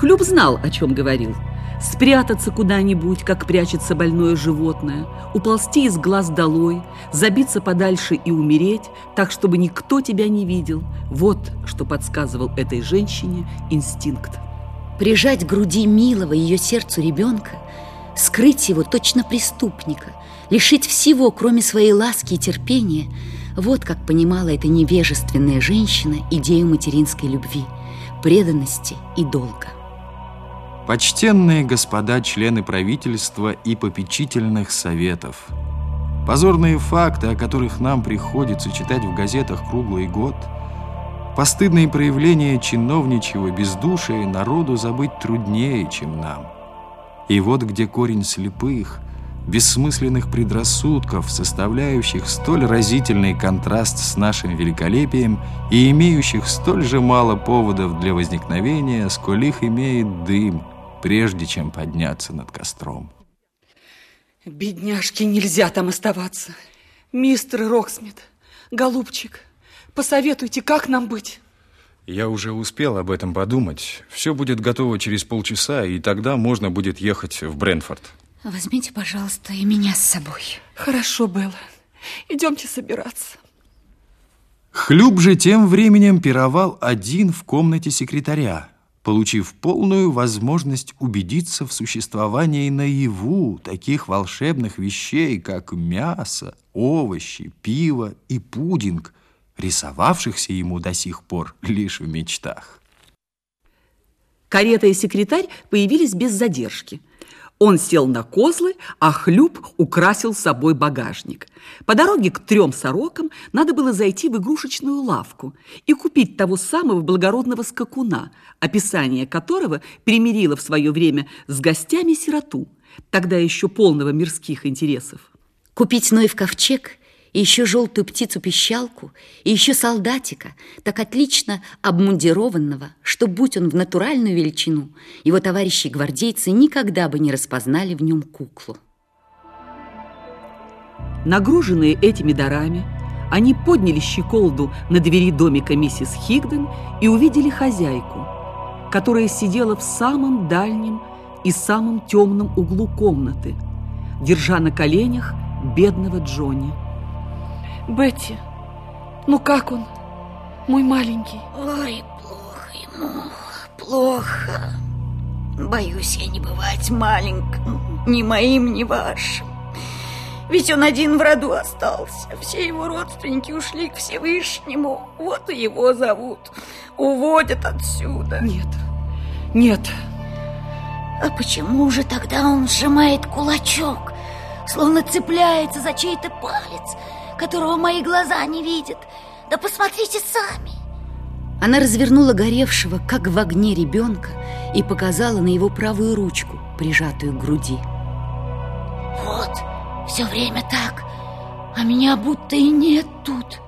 Хлюп знал, о чем говорил. Спрятаться куда-нибудь, как прячется больное животное, уползти из глаз долой, забиться подальше и умереть, так, чтобы никто тебя не видел. Вот что подсказывал этой женщине инстинкт. Прижать к груди милого ее сердцу ребенка, скрыть его точно преступника, лишить всего, кроме своей ласки и терпения – вот как понимала эта невежественная женщина идею материнской любви, преданности и долга. Почтенные господа члены правительства и попечительных советов, позорные факты, о которых нам приходится читать в газетах круглый год, постыдные проявления чиновничьего бездушия народу забыть труднее, чем нам. И вот где корень слепых – бессмысленных предрассудков, составляющих столь разительный контраст с нашим великолепием и имеющих столь же мало поводов для возникновения, сколь их имеет дым, прежде чем подняться над костром. Бедняжке нельзя там оставаться. Мистер Роксмит, голубчик, посоветуйте, как нам быть? Я уже успел об этом подумать. Все будет готово через полчаса, и тогда можно будет ехать в Брентфорд. Возьмите, пожалуйста, и меня с собой. Хорошо, Белла. Идемте собираться. Хлюб же тем временем пировал один в комнате секретаря, получив полную возможность убедиться в существовании наяву таких волшебных вещей, как мясо, овощи, пиво и пудинг, рисовавшихся ему до сих пор лишь в мечтах. Карета и секретарь появились без задержки – он сел на козлы, а Хлюп украсил собой багажник. По дороге к трем сорокам надо было зайти в игрушечную лавку и купить того самого благородного скакуна, описание которого примирило в свое время с гостями сироту, тогда еще полного мирских интересов. Купить Ной в ковчег и еще желтую птицу-пищалку, и еще солдатика, так отлично обмундированного, что, будь он в натуральную величину, его товарищи-гвардейцы никогда бы не распознали в нем куклу. Нагруженные этими дарами, они подняли щеколду на двери домика миссис Хигден и увидели хозяйку, которая сидела в самом дальнем и самом темном углу комнаты, держа на коленях бедного Джонни. Бетти, ну как он, мой маленький? Ой, плохо ему, плохо. Боюсь я не бывать маленьким, ни моим, ни вашим. Ведь он один в роду остался. Все его родственники ушли к Всевышнему. Вот и его зовут. Уводят отсюда. Нет, нет. А почему же тогда он сжимает кулачок, словно цепляется за чей-то палец, которого мои глаза не видят. Да посмотрите сами. Она развернула горевшего, как в огне ребенка, и показала на его правую ручку, прижатую к груди. Вот, все время так, а меня будто и нет тут.